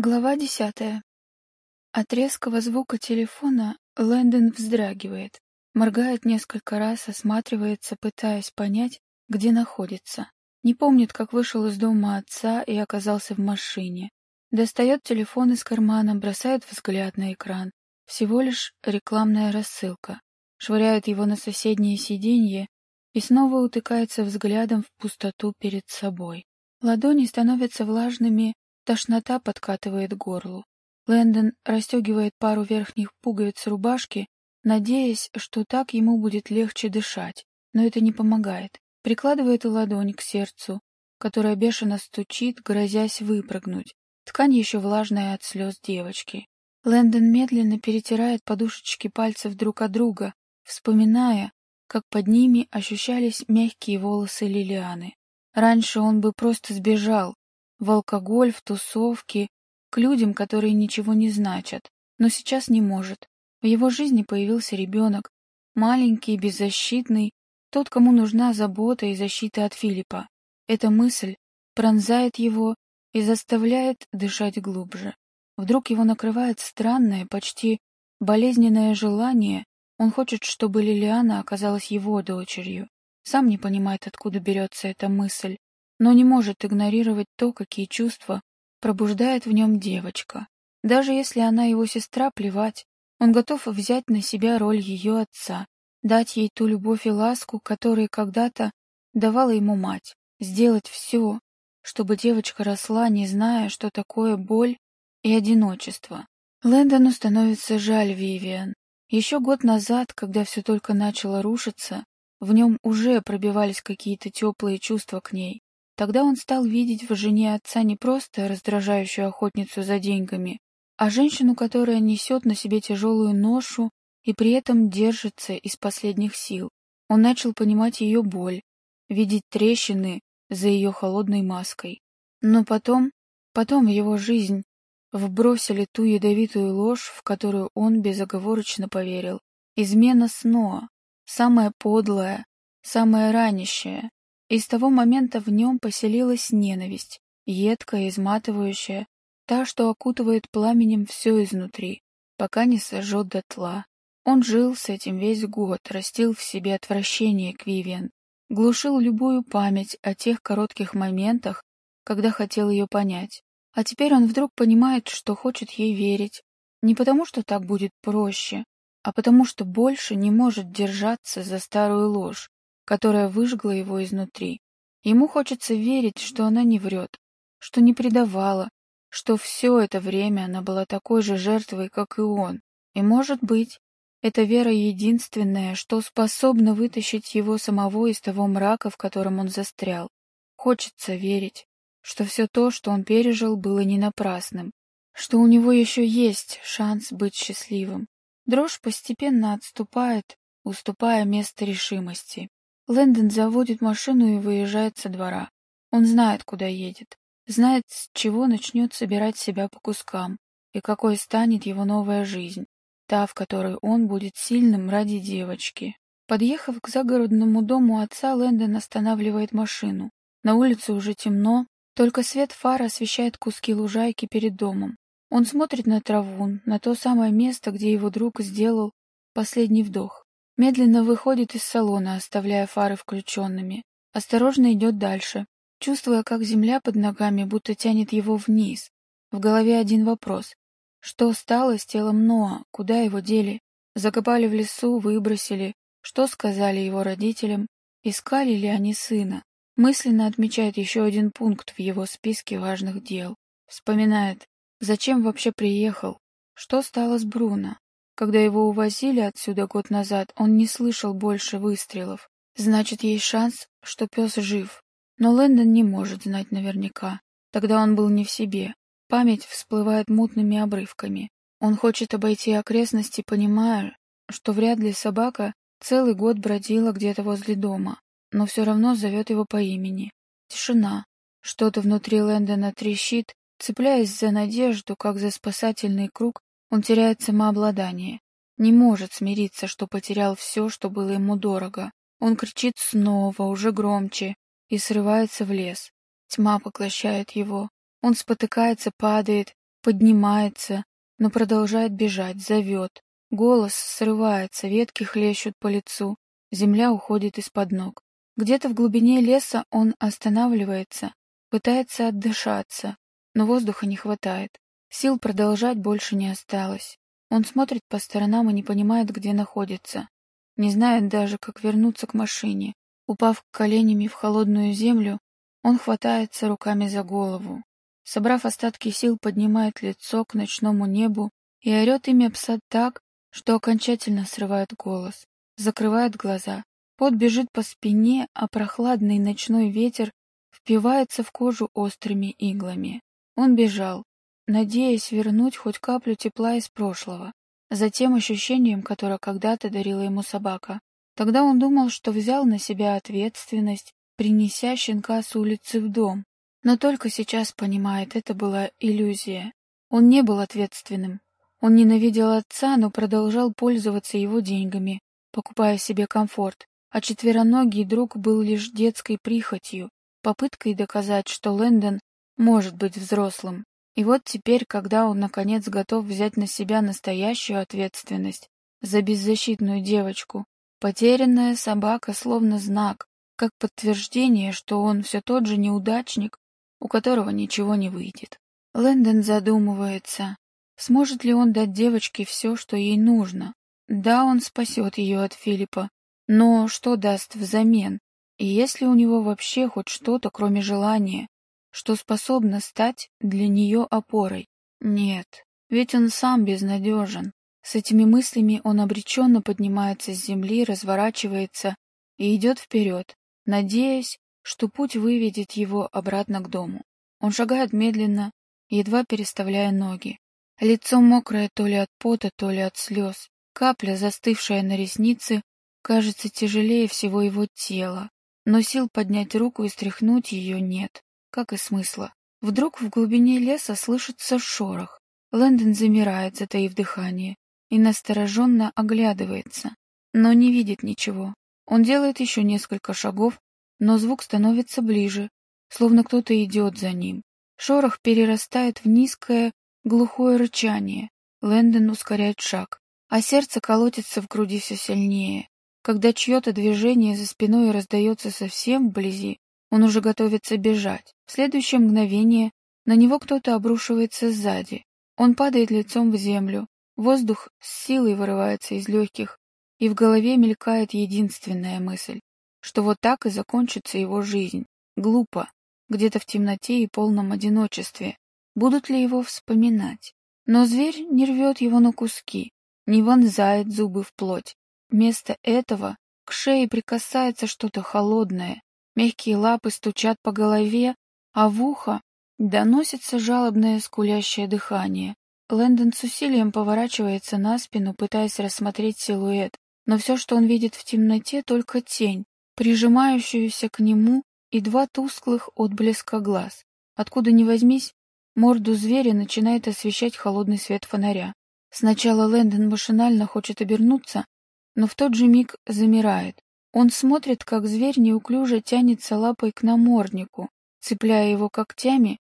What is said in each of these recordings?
Глава десятая. От резкого звука телефона Лэндон вздрагивает, моргает несколько раз, осматривается, пытаясь понять, где находится. Не помнит, как вышел из дома отца и оказался в машине. Достает телефон из кармана, бросает взгляд на экран. Всего лишь рекламная рассылка. Швыряет его на соседнее сиденье и снова утыкается взглядом в пустоту перед собой. Ладони становятся влажными Тошнота подкатывает горлу. Лэндон расстегивает пару верхних пуговиц рубашки, надеясь, что так ему будет легче дышать, но это не помогает. Прикладывает ладонь к сердцу, которое бешено стучит, грозясь выпрыгнуть. Ткань еще влажная от слез девочки. Лэндон медленно перетирает подушечки пальцев друг от друга, вспоминая, как под ними ощущались мягкие волосы Лилианы. Раньше он бы просто сбежал, в алкоголь, в тусовки, к людям, которые ничего не значат, но сейчас не может. В его жизни появился ребенок, маленький, беззащитный, тот, кому нужна забота и защита от Филиппа. Эта мысль пронзает его и заставляет дышать глубже. Вдруг его накрывает странное, почти болезненное желание. Он хочет, чтобы Лилиана оказалась его дочерью. Сам не понимает, откуда берется эта мысль но не может игнорировать то, какие чувства пробуждает в нем девочка. Даже если она его сестра, плевать. Он готов взять на себя роль ее отца, дать ей ту любовь и ласку, которые когда-то давала ему мать, сделать все, чтобы девочка росла, не зная, что такое боль и одиночество. Лэндону становится жаль Вивиан. Еще год назад, когда все только начало рушиться, в нем уже пробивались какие-то теплые чувства к ней. Тогда он стал видеть в жене отца не просто раздражающую охотницу за деньгами, а женщину, которая несет на себе тяжелую ношу и при этом держится из последних сил. Он начал понимать ее боль, видеть трещины за ее холодной маской. Но потом, потом в его жизнь вбросили ту ядовитую ложь, в которую он безоговорочно поверил. Измена снова, самая подлая, самая ранящая, и с того момента в нем поселилась ненависть, едкая, изматывающая, та, что окутывает пламенем все изнутри, пока не сожжет дотла. Он жил с этим весь год, растил в себе отвращение к Вивиан, глушил любую память о тех коротких моментах, когда хотел ее понять. А теперь он вдруг понимает, что хочет ей верить. Не потому, что так будет проще, а потому, что больше не может держаться за старую ложь, которая выжгла его изнутри. Ему хочется верить, что она не врет, что не предавала, что все это время она была такой же жертвой, как и он. И, может быть, эта вера единственная, что способна вытащить его самого из того мрака, в котором он застрял. Хочется верить, что все то, что он пережил, было не напрасным, что у него еще есть шанс быть счастливым. Дрожь постепенно отступает, уступая место решимости. Лэндон заводит машину и выезжает со двора. Он знает, куда едет, знает, с чего начнет собирать себя по кускам, и какой станет его новая жизнь, та, в которой он будет сильным ради девочки. Подъехав к загородному дому отца, Лэндон останавливает машину. На улице уже темно, только свет фар освещает куски лужайки перед домом. Он смотрит на траву, на то самое место, где его друг сделал последний вдох. Медленно выходит из салона, оставляя фары включенными. Осторожно идет дальше, чувствуя, как земля под ногами будто тянет его вниз. В голове один вопрос. Что стало с телом Ноа? Куда его дели? Закопали в лесу, выбросили. Что сказали его родителям? Искали ли они сына? Мысленно отмечает еще один пункт в его списке важных дел. Вспоминает, зачем вообще приехал? Что стало с Бруно? Когда его увозили отсюда год назад, он не слышал больше выстрелов. Значит, есть шанс, что пес жив. Но Лэндон не может знать наверняка. Тогда он был не в себе. Память всплывает мутными обрывками. Он хочет обойти окрестности, понимая, что вряд ли собака целый год бродила где-то возле дома, но все равно зовет его по имени. Тишина. Что-то внутри Лэндона трещит, цепляясь за надежду, как за спасательный круг, он теряет самообладание, не может смириться, что потерял все, что было ему дорого. Он кричит снова, уже громче, и срывается в лес. Тьма поглощает его. Он спотыкается, падает, поднимается, но продолжает бежать, зовет. Голос срывается, ветки хлещут по лицу, земля уходит из-под ног. Где-то в глубине леса он останавливается, пытается отдышаться, но воздуха не хватает. Сил продолжать больше не осталось. Он смотрит по сторонам и не понимает, где находится. Не знает даже, как вернуться к машине. Упав коленями в холодную землю, он хватается руками за голову. Собрав остатки сил, поднимает лицо к ночному небу и орет имя пса так, что окончательно срывает голос. Закрывает глаза. Пот бежит по спине, а прохладный ночной ветер впивается в кожу острыми иглами. Он бежал, надеясь вернуть хоть каплю тепла из прошлого, за тем ощущением, которое когда-то дарила ему собака. Тогда он думал, что взял на себя ответственность, принеся щенка с улицы в дом. Но только сейчас понимает, это была иллюзия. Он не был ответственным. Он ненавидел отца, но продолжал пользоваться его деньгами, покупая себе комфорт. А четвероногий друг был лишь детской прихотью, попыткой доказать, что Лэндон может быть взрослым. И вот теперь, когда он наконец готов взять на себя настоящую ответственность за беззащитную девочку, потерянная собака словно знак, как подтверждение, что он все тот же неудачник, у которого ничего не выйдет. Лэндон задумывается, сможет ли он дать девочке все, что ей нужно. Да, он спасет ее от Филиппа, но что даст взамен? И есть ли у него вообще хоть что-то, кроме желания, что способно стать для нее опорой. Нет, ведь он сам безнадежен. С этими мыслями он обреченно поднимается с земли, разворачивается и идет вперед, надеясь, что путь выведет его обратно к дому. Он шагает медленно, едва переставляя ноги. Лицо мокрое то ли от пота, то ли от слез. Капля, застывшая на реснице, кажется тяжелее всего его тела, но сил поднять руку и стряхнуть ее нет как и смысла. Вдруг в глубине леса слышится шорох. Лэндон замирает, затаив дыхание, и настороженно оглядывается, но не видит ничего. Он делает еще несколько шагов, но звук становится ближе, словно кто-то идет за ним. Шорох перерастает в низкое, глухое рычание. Лэндон ускоряет шаг, а сердце колотится в груди все сильнее. Когда чье-то движение за спиной раздается совсем вблизи, он уже готовится бежать. В следующее мгновение на него кто-то обрушивается сзади. Он падает лицом в землю. Воздух с силой вырывается из легких, и в голове мелькает единственная мысль, что вот так и закончится его жизнь. Глупо, где-то в темноте и полном одиночестве. Будут ли его вспоминать? Но зверь не рвет его на куски, не вонзает зубы в плоть. Вместо этого к шее прикасается что-то холодное, Мягкие лапы стучат по голове, а в ухо доносится жалобное скулящее дыхание. Лэндон с усилием поворачивается на спину, пытаясь рассмотреть силуэт, но все, что он видит в темноте, только тень, прижимающуюся к нему и два тусклых отблеска глаз. Откуда ни возьмись, морду зверя начинает освещать холодный свет фонаря. Сначала Лэндон машинально хочет обернуться, но в тот же миг замирает. Он смотрит, как зверь неуклюже тянется лапой к наморднику, цепляя его когтями,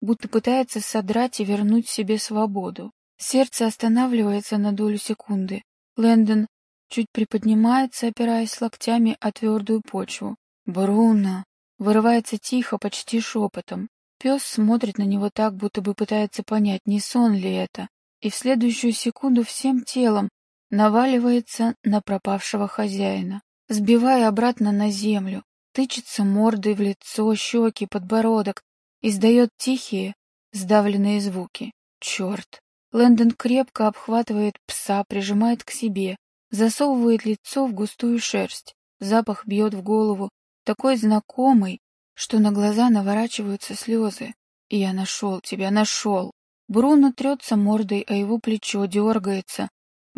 будто пытается содрать и вернуть себе свободу. Сердце останавливается на долю секунды. Лэндон чуть приподнимается, опираясь локтями о твердую почву. «Бруно!» Вырывается тихо, почти шепотом. Пес смотрит на него так, будто бы пытается понять, не сон ли это, и в следующую секунду всем телом наваливается на пропавшего хозяина сбивая обратно на землю, тычется мордой в лицо, щеки, подбородок, издает тихие, сдавленные звуки. Черт! Лэндон крепко обхватывает пса, прижимает к себе, засовывает лицо в густую шерсть. Запах бьет в голову, такой знакомый, что на глаза наворачиваются слезы. Я нашел тебя, нашел. Бруно трется мордой о его плечо, дергается,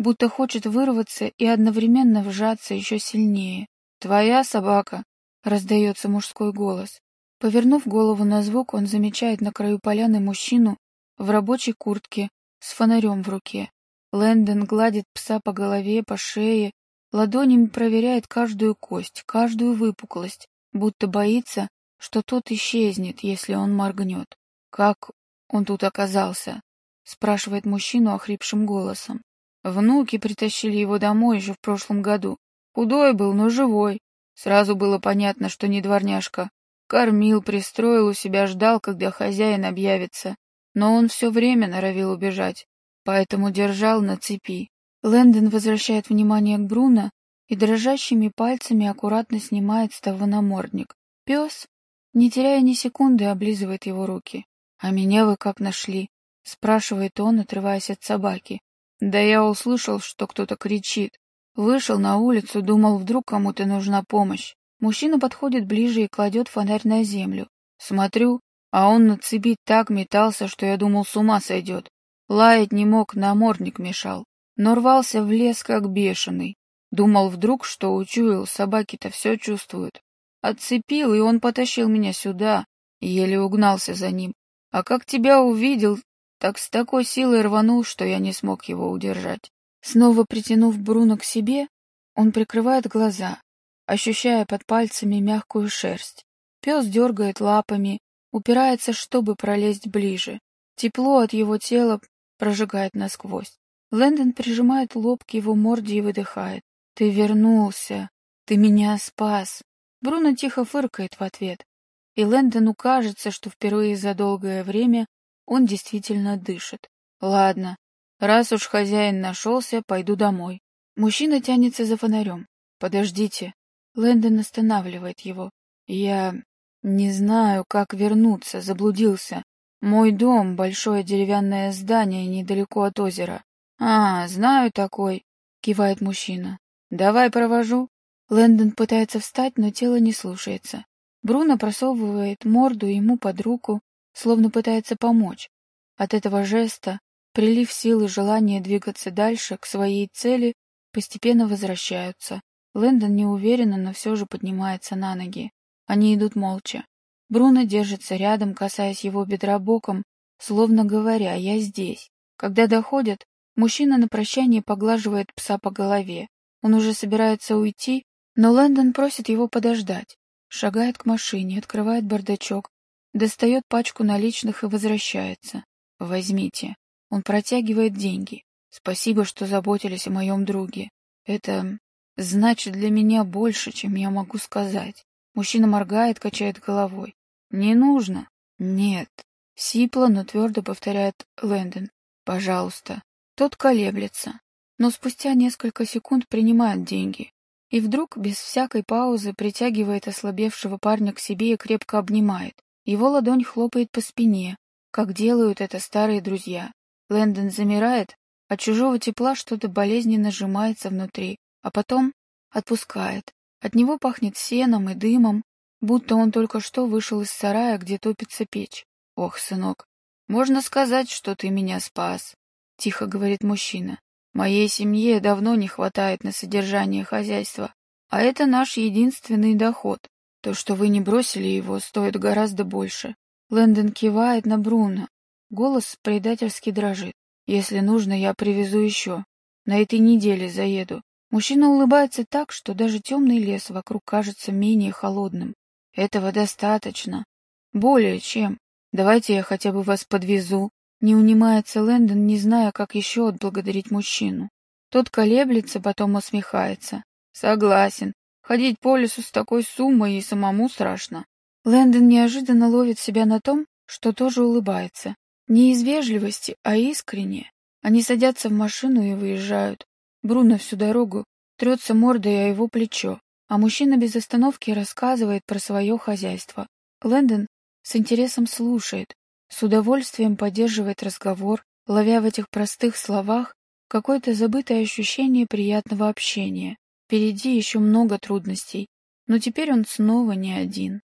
будто хочет вырваться и одновременно вжаться еще сильнее. «Твоя собака!» — раздается мужской голос. Повернув голову на звук, он замечает на краю поляны мужчину в рабочей куртке с фонарем в руке. Лэндон гладит пса по голове, по шее, ладонями проверяет каждую кость, каждую выпуклость, будто боится, что тот исчезнет, если он моргнет. Как он тут оказался? — спрашивает мужчину охрипшим голосом. Внуки притащили его домой еще в прошлом году. Худой был, но живой. Сразу было понятно, что не дворняжка. Кормил, пристроил у себя, ждал, когда хозяин объявится. Но он все время норовил убежать, поэтому держал на цепи. Лэндон возвращает внимание к Бруно и дрожащими пальцами аккуратно снимает с того намордник. Пес, не теряя ни секунды, облизывает его руки. «А меня вы как нашли?» — спрашивает он, отрываясь от собаки. «Да я услышал, что кто-то кричит. Вышел на улицу, думал, вдруг кому-то нужна помощь. Мужчина подходит ближе и кладет фонарь на землю. Смотрю, а он на цепи так метался, что я думал, с ума сойдет. Лаять не мог, намордник мешал. Но рвался в лес, как бешеный. Думал вдруг, что учуял, собаки-то все чувствуют. Отцепил, и он потащил меня сюда, еле угнался за ним. А как тебя увидел, так с такой силой рванул, что я не смог его удержать. Снова притянув Бруно к себе, он прикрывает глаза, ощущая под пальцами мягкую шерсть. Пес дергает лапами, упирается, чтобы пролезть ближе. Тепло от его тела прожигает насквозь. Лэндон прижимает лоб к его морде и выдыхает. «Ты вернулся! Ты меня спас!» Бруно тихо фыркает в ответ. И Лэндону кажется, что впервые за долгое время он действительно дышит. «Ладно, раз уж хозяин нашелся, пойду домой». Мужчина тянется за фонарем. «Подождите, Лэндон останавливает его. «Я не знаю, как вернуться, заблудился. Мой дом — большое деревянное здание недалеко от озера». «А, знаю такой», — кивает мужчина. «Давай провожу». Лэндон пытается встать, но тело не слушается. Бруно просовывает морду ему под руку, словно пытается помочь. От этого жеста прилив сил и желание двигаться дальше, к своей цели, постепенно возвращаются. Лэндон неуверенно, но все же поднимается на ноги. Они идут молча. Бруно держится рядом, касаясь его бедра боком, словно говоря «я здесь». Когда доходят, мужчина на прощание поглаживает пса по голове. Он уже собирается уйти, но Лэндон просит его подождать. Шагает к машине, открывает бардачок, достает пачку наличных и возвращается. «Возьмите». Он протягивает деньги. «Спасибо, что заботились о моем друге. Это значит для меня больше, чем я могу сказать. Мужчина моргает, качает головой. Не нужно. Нет. Сипло, но твердо повторяет Лэндон. Пожалуйста. Тот колеблется, но спустя несколько секунд принимает деньги. И вдруг, без всякой паузы, притягивает ослабевшего парня к себе и крепко обнимает. Его ладонь хлопает по спине, как делают это старые друзья. Лэндон замирает, от чужого тепла что-то болезненно сжимается внутри, а потом отпускает. От него пахнет сеном и дымом, будто он только что вышел из сарая, где топится печь. «Ох, сынок, можно сказать, что ты меня спас», — тихо говорит мужчина. «Моей семье давно не хватает на содержание хозяйства, а это наш единственный доход. То, что вы не бросили его, стоит гораздо больше». Лэндон кивает на Бруно. Голос предательски дрожит. «Если нужно, я привезу еще. На этой неделе заеду. Мужчина улыбается так, что даже темный лес вокруг кажется менее холодным. Этого достаточно. Более чем. Давайте я хотя бы вас подвезу. Не унимается Лэндон, не зная, как еще отблагодарить мужчину. Тот колеблется, потом усмехается. Согласен. Ходить по лесу с такой суммой и самому страшно. Лэндон неожиданно ловит себя на том, что тоже улыбается. Не из вежливости, а искренне. Они садятся в машину и выезжают. Бруно всю дорогу трется мордой о его плечо, а мужчина без остановки рассказывает про свое хозяйство. Лэндон с интересом слушает, с удовольствием поддерживает разговор, ловя в этих простых словах какое-то забытое ощущение приятного общения. Впереди еще много трудностей, но теперь он снова не один.